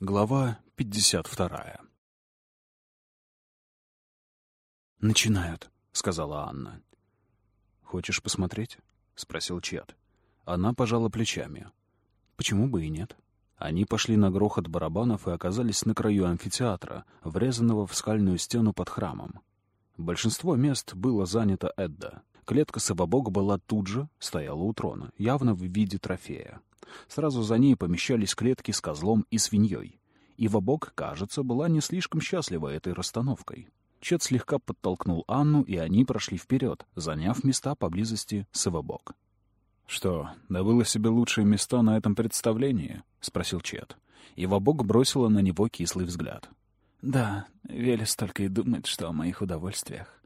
Глава 52 «Начинают», — сказала Анна. «Хочешь посмотреть?» — спросил Чет. Она пожала плечами. «Почему бы и нет?» Они пошли на грохот барабанов и оказались на краю амфитеатра, врезанного в скальную стену под храмом. Большинство мест было занято Эдда. Клетка Савабога была тут же, стояла у трона, явно в виде трофея. Сразу за ней помещались клетки с козлом и свиньей. И Вабок, кажется, была не слишком счастлива этой расстановкой. Чет слегка подтолкнул Анну, и они прошли вперед, заняв места поблизости с Ивабок. «Что, добыла себе лучшие места на этом представлении?» — спросил Чет. Ивабок бросила на него кислый взгляд. «Да, Велес только и думает, что о моих удовольствиях».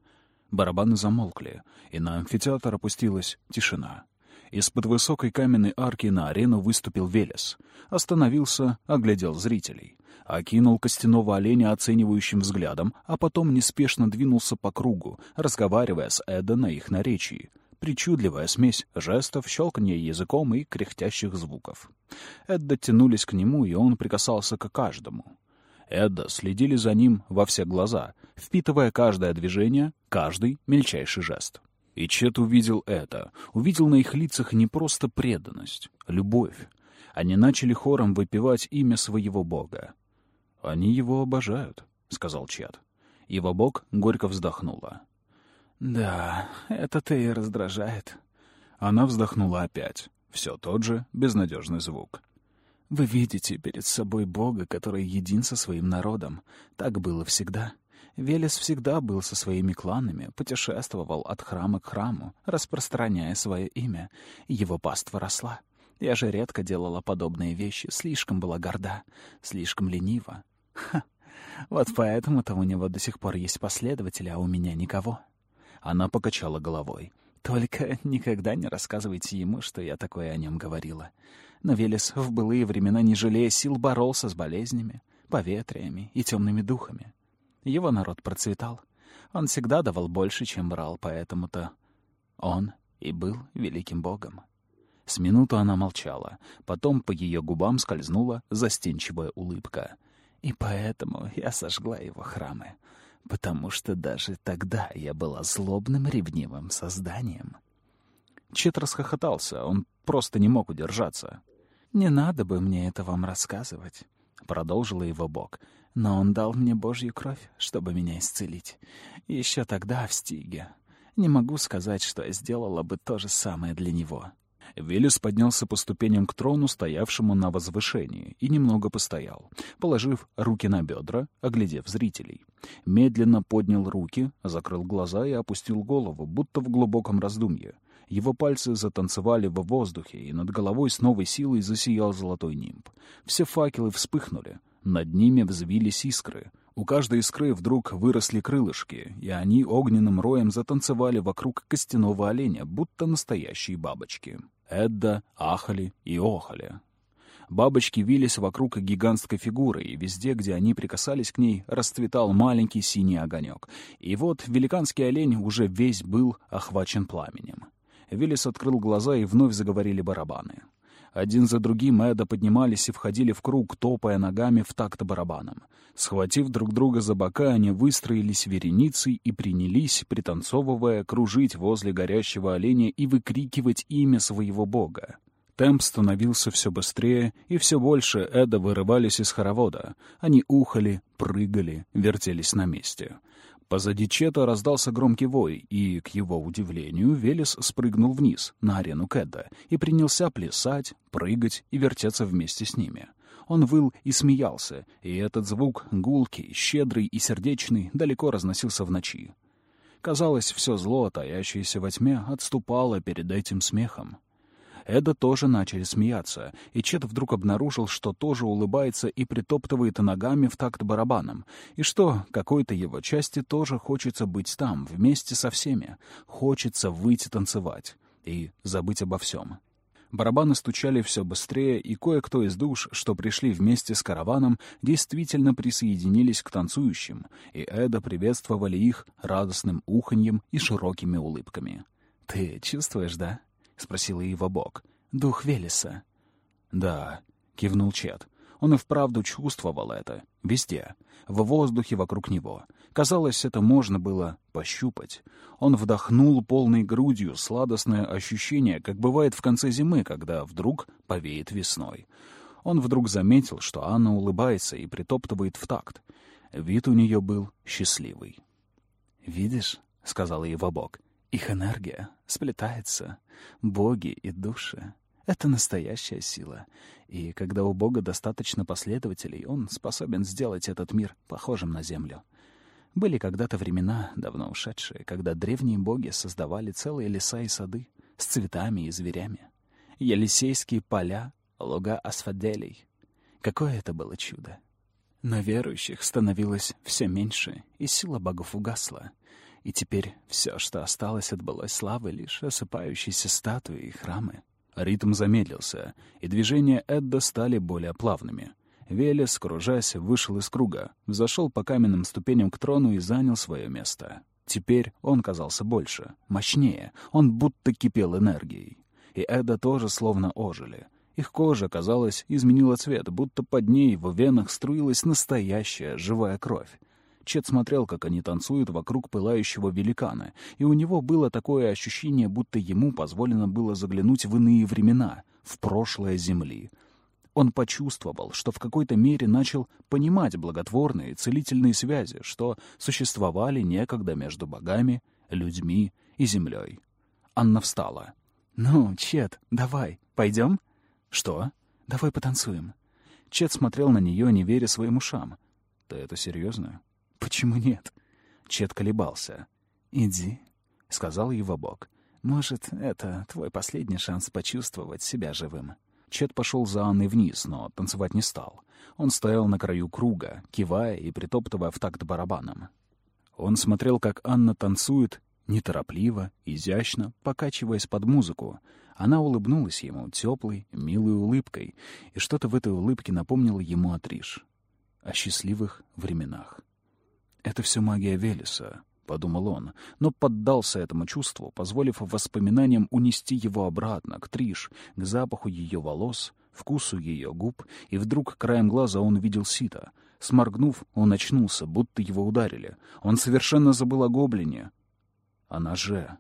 Барабаны замолкли, и на амфитеатр опустилась тишина. Из-под высокой каменной арки на арену выступил Велес. Остановился, оглядел зрителей. Окинул костяного оленя оценивающим взглядом, а потом неспешно двинулся по кругу, разговаривая с Эда на их наречии. Причудливая смесь жестов, щелканья языком и кряхтящих звуков. Эдда тянулись к нему, и он прикасался к каждому. Эдда следили за ним во все глаза, впитывая каждое движение, каждый мельчайший жест. И Чет увидел это, увидел на их лицах не просто преданность, любовь. Они начали хором выпивать имя своего бога. «Они его обожают», — сказал Чет. Его бог горько вздохнула. «Да, это-то и раздражает». Она вздохнула опять. Все тот же безнадежный звук. «Вы видите перед собой Бога, который един со своим народом. Так было всегда. Велес всегда был со своими кланами, путешествовал от храма к храму, распространяя свое имя. Его паства росла. Я же редко делала подобные вещи, слишком была горда, слишком ленива. Ха! Вот поэтому-то у него до сих пор есть последователи, а у меня никого. Она покачала головой. Только никогда не рассказывайте ему, что я такое о нем говорила. Но Велес в былые времена, не жалея сил, боролся с болезнями, поветриями и темными духами. Его народ процветал. Он всегда давал больше, чем брал, поэтому-то он и был великим богом. С минуту она молчала, потом по ее губам скользнула застенчивая улыбка. И поэтому я сожгла его храмы, потому что даже тогда я была злобным ревнивым созданием. Чет расхохотался, он просто не мог удержаться. «Не надо бы мне это вам рассказывать», — продолжила его бог. Но он дал мне Божью кровь, чтобы меня исцелить. Еще тогда, в Стиге. Не могу сказать, что я сделала бы то же самое для него. Велес поднялся по ступеням к трону, стоявшему на возвышении, и немного постоял, положив руки на бедра, оглядев зрителей. Медленно поднял руки, закрыл глаза и опустил голову, будто в глубоком раздумье. Его пальцы затанцевали в воздухе, и над головой с новой силой засиял золотой нимб. Все факелы вспыхнули — над ними взвились искры. У каждой искры вдруг выросли крылышки, и они огненным роем затанцевали вокруг костяного оленя, будто настоящие бабочки. Эдда ахали и охали. Бабочки вились вокруг гигантской фигуры, и везде, где они прикасались к ней, расцветал маленький синий огонек. И вот великанский олень уже весь был охвачен пламенем. Виллис открыл глаза, и вновь заговорили барабаны. Один за другим Эда поднимались и входили в круг, топая ногами в такт барабаном. Схватив друг друга за бока, они выстроились вереницей и принялись, пританцовывая, кружить возле горящего оленя и выкрикивать имя своего бога. Темп становился все быстрее, и все больше Эда вырывались из хоровода. Они ухали, прыгали, вертелись на месте. Позади Чета раздался громкий вой, и, к его удивлению, Велес спрыгнул вниз, на арену Кэдда, и принялся плясать, прыгать и вертеться вместе с ними. Он выл и смеялся, и этот звук, гулкий, щедрый и сердечный, далеко разносился в ночи. Казалось, все зло, таящееся во тьме, отступало перед этим смехом. Эда тоже начали смеяться, и Чет вдруг обнаружил, что тоже улыбается и притоптывает ногами в такт барабаном, и что какой-то его части тоже хочется быть там, вместе со всеми, хочется выйти танцевать и забыть обо всем. Барабаны стучали все быстрее, и кое-кто из душ, что пришли вместе с караваном, действительно присоединились к танцующим, и Эда приветствовали их радостным уханьем и широкими улыбками. «Ты чувствуешь, да?» — спросила его Бог. «Дух Велеса». «Да», — кивнул Чет. Он и вправду чувствовал это. Везде. В воздухе вокруг него. Казалось, это можно было пощупать. Он вдохнул полной грудью сладостное ощущение, как бывает в конце зимы, когда вдруг повеет весной. Он вдруг заметил, что Анна улыбается и притоптывает в такт. Вид у нее был счастливый. «Видишь?» — сказала его Бог. «Их энергия сплетается. Боги и души. Это настоящая сила. И когда у Бога достаточно последователей, он способен сделать этот мир похожим на Землю. Были когда-то времена, давно ушедшие, когда древние боги создавали целые леса и сады с цветами и зверями. Елисейские поля, луга асфаделей. Какое это было чудо! Но верующих становилось все меньше, и сила богов угасла. И теперь все, что осталось от былой славы, лишь осыпающиеся статуи и храмы. Ритм замедлился, и движения Эдда стали более плавными. Велес, кружась, вышел из круга, взошел по каменным ступеням к трону и занял свое место. Теперь он казался больше, мощнее, он будто кипел энергией. И Эда тоже словно ожили. Их кожа, казалось, изменила цвет, будто под ней в венах струилась настоящая живая кровь. Чет смотрел, как они танцуют вокруг пылающего великана, и у него было такое ощущение, будто ему позволено было заглянуть в иные времена, в прошлое Земли. Он почувствовал, что в какой-то мере начал понимать благотворные целительные связи, что существовали некогда между богами, людьми и землей. Анна встала. «Ну, Чет, давай, пойдем?» «Что?» «Давай потанцуем». Чет смотрел на нее, не веря своим ушам. «Ты это серьезно?» «Почему нет?» Чет колебался. «Иди», — сказал его Бог. «Может, это твой последний шанс почувствовать себя живым». Чет пошел за Анной вниз, но танцевать не стал. Он стоял на краю круга, кивая и притоптывая в такт барабаном. Он смотрел, как Анна танцует, неторопливо, изящно, покачиваясь под музыку. Она улыбнулась ему теплой, милой улыбкой, и что-то в этой улыбке напомнило ему о Триш. О счастливых временах. «Это все магия Велеса», — подумал он, но поддался этому чувству, позволив воспоминаниям унести его обратно, к Триш, к запаху ее волос, вкусу ее губ, и вдруг краем глаза он видел Сита. Сморгнув, он очнулся, будто его ударили. Он совершенно забыл о гоблине. О ноже.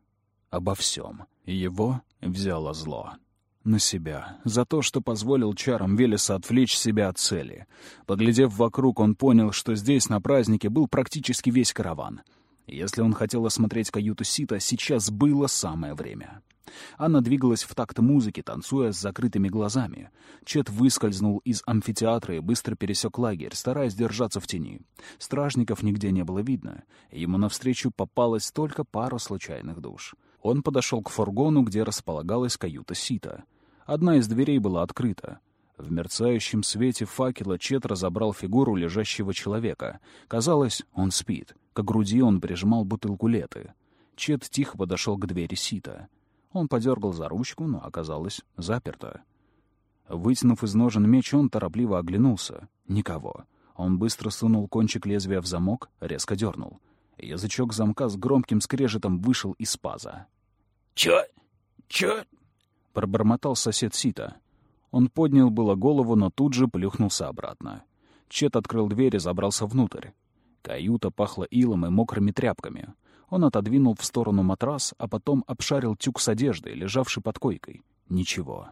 Обо всем. Его взяло зло на себя, за то, что позволил чарам Велеса отвлечь себя от цели. Поглядев вокруг, он понял, что здесь на празднике был практически весь караван. Если он хотел осмотреть каюту Сита, сейчас было самое время. Анна двигалась в такт музыки, танцуя с закрытыми глазами. Чет выскользнул из амфитеатра и быстро пересек лагерь, стараясь держаться в тени. Стражников нигде не было видно. Ему навстречу попалась только пара случайных душ. Он подошел к фургону, где располагалась каюта Сита. Одна из дверей была открыта. В мерцающем свете факела Чет разобрал фигуру лежащего человека. Казалось, он спит. К груди он прижимал бутылку леты. Чет тихо подошел к двери Сита. Он подергал за ручку, но оказалось заперто. Вытянув из ножен меч, он торопливо оглянулся. Никого. Он быстро сунул кончик лезвия в замок, резко дернул. Язычок замка с громким скрежетом вышел из паза. «Чё? Чё?» — пробормотал сосед Сита. Он поднял было голову, но тут же плюхнулся обратно. Чет открыл дверь и забрался внутрь. Каюта пахла илом и мокрыми тряпками. Он отодвинул в сторону матрас, а потом обшарил тюк с одеждой, лежавший под койкой. Ничего.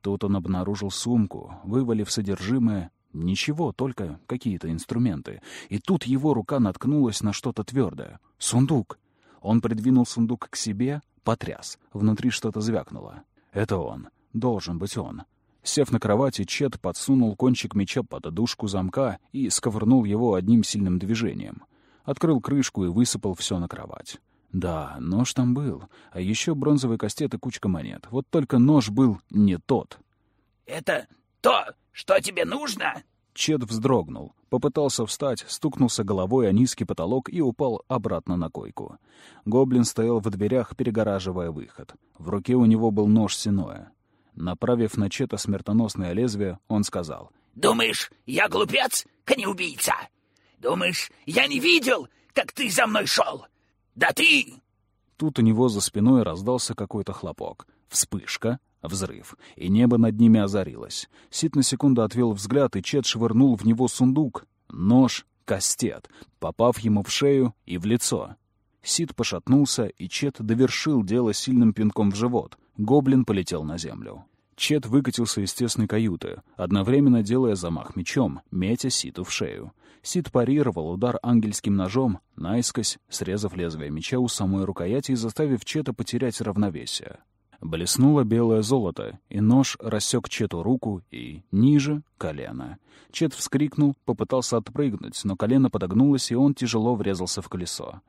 Тут он обнаружил сумку, вывалив содержимое. Ничего, только какие-то инструменты. И тут его рука наткнулась на что-то твердое. Сундук. Он придвинул сундук к себе, потряс. Внутри что-то звякнуло. Это он. Должен быть он. Сев на кровати, Чет подсунул кончик меча под одушку замка и сковырнул его одним сильным движением. Открыл крышку и высыпал все на кровать. Да, нож там был, а еще бронзовый кастет и кучка монет. Вот только нож был не тот. «Это то, что тебе нужно?» Чет вздрогнул, попытался встать, стукнулся головой о низкий потолок и упал обратно на койку. Гоблин стоял в дверях, перегораживая выход. В руке у него был нож синоя. Направив на Чета смертоносное лезвие, он сказал. «Думаешь, я глупец, убийца? Думаешь, я не видел, как ты за мной шел? Да ты...» Тут у него за спиной раздался какой-то хлопок. Вспышка, взрыв, и небо над ними озарилось. Сид на секунду отвел взгляд, и Чет швырнул в него сундук. Нож, кастет, попав ему в шею и в лицо. Сид пошатнулся, и Чет довершил дело сильным пинком в живот. Гоблин полетел на землю. Чет выкатился из тесной каюты, одновременно делая замах мечом, метя Ситу в шею. Сит парировал удар ангельским ножом, наискось, срезав лезвие меча у самой рукояти и заставив Чета потерять равновесие. Блеснуло белое золото, и нож рассек Чету руку и ниже — колено. Чет вскрикнул, попытался отпрыгнуть, но колено подогнулось, и он тяжело врезался в колесо.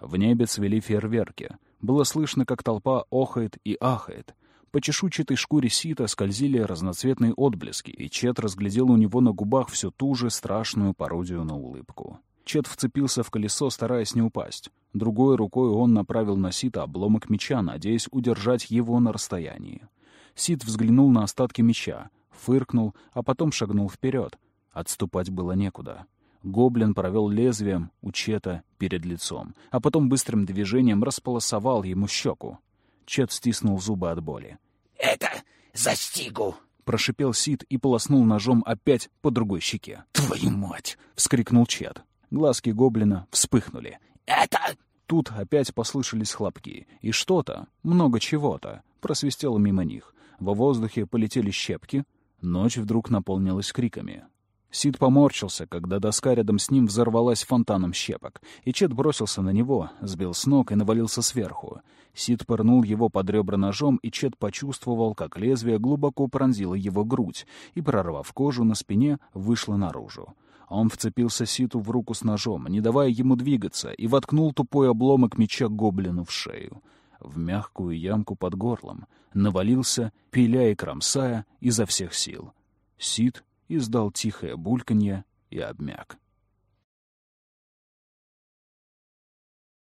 В небе цвели фейерверки. Было слышно, как толпа охает и ахает. По чешуйчатой шкуре сита скользили разноцветные отблески, и Чет разглядел у него на губах всю ту же страшную пародию на улыбку. Чет вцепился в колесо, стараясь не упасть. Другой рукой он направил на Сита обломок меча, надеясь удержать его на расстоянии. Сит взглянул на остатки меча, фыркнул, а потом шагнул вперед. Отступать было некуда. Гоблин провел лезвием у Чета перед лицом, а потом быстрым движением располосовал ему щеку. Чет стиснул зубы от боли. «Это застигу!» — прошипел Сид и полоснул ножом опять по другой щеке. «Твою мать!» — вскрикнул Чет. Глазки гоблина вспыхнули. «Это...» Тут опять послышались хлопки, и что-то, много чего-то, просвистело мимо них. Во воздухе полетели щепки. Ночь вдруг наполнилась криками. Сид поморщился, когда доска рядом с ним взорвалась фонтаном щепок, и Чет бросился на него, сбил с ног и навалился сверху. Сид пырнул его под ребра ножом, и Чет почувствовал, как лезвие глубоко пронзило его грудь и, прорвав кожу на спине, вышло наружу. Он вцепился Ситу в руку с ножом, не давая ему двигаться, и воткнул тупой обломок меча гоблину в шею. В мягкую ямку под горлом навалился, пиля и кромсая изо всех сил. Сит издал тихое бульканье и обмяк.